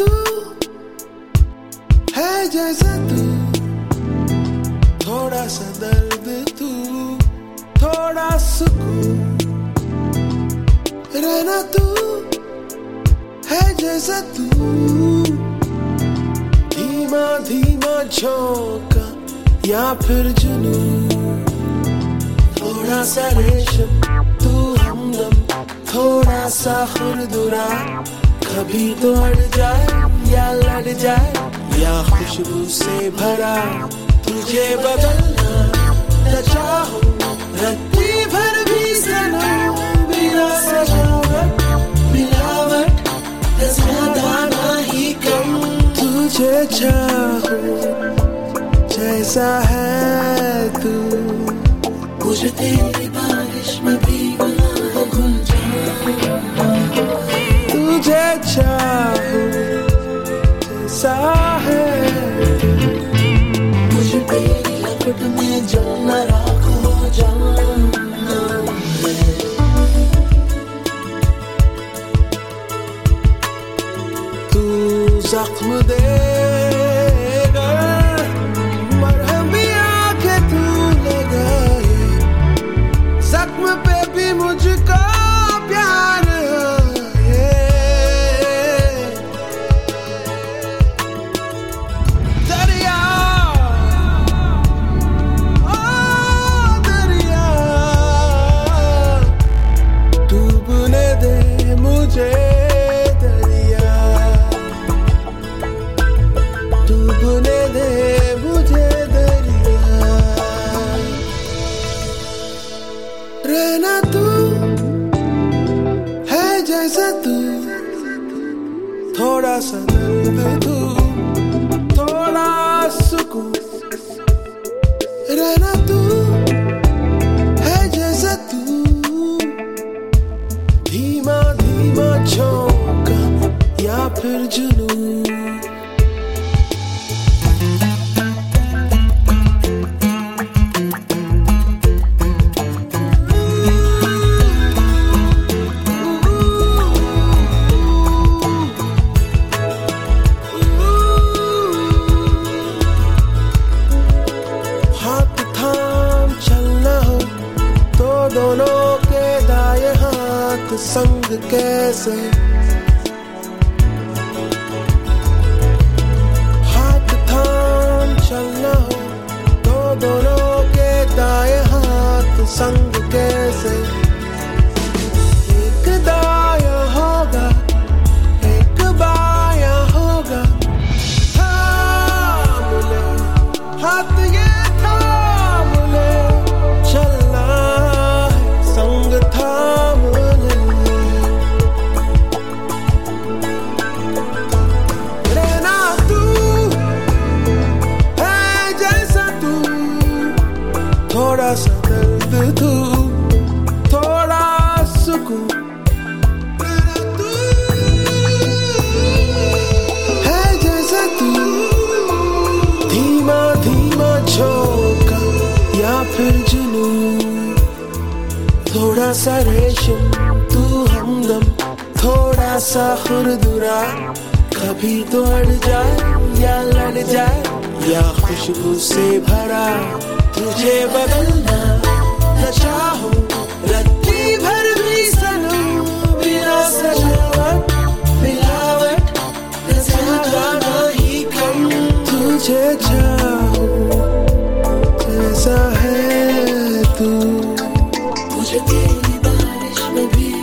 तू है जैसा तू। थोड़ा सा दर्द तू, थोड़ा सुकून। रहना तू है जैसा तू। धीमा धीमा झोंका या फिर जुनून। थोड़ा सा रेशम, तू हमदम, थोड़ा सा खुरदुरा। कभी तो अड़ जाए या लड़ जाए, या खुशबू से भरा तुझे बदलना चाहो रत्ती भर भी बिना सजावट, मिलावट ही कम। तुझे चाहो जैसा है Olacak mı değil फिर जुनून तो दोनों के दाएँ हाथ संग कैसे? दोनों के दाएँ हाथ संग कैसे फिर जुनू थोड़ा सा रेशम तू हमदम थोड़ा सा खुरदुरा कभी तो अड़ जाए या लड़ जाए या खुशबू से भरा तुझे बदलना न चाहूँ रत्ती जैसा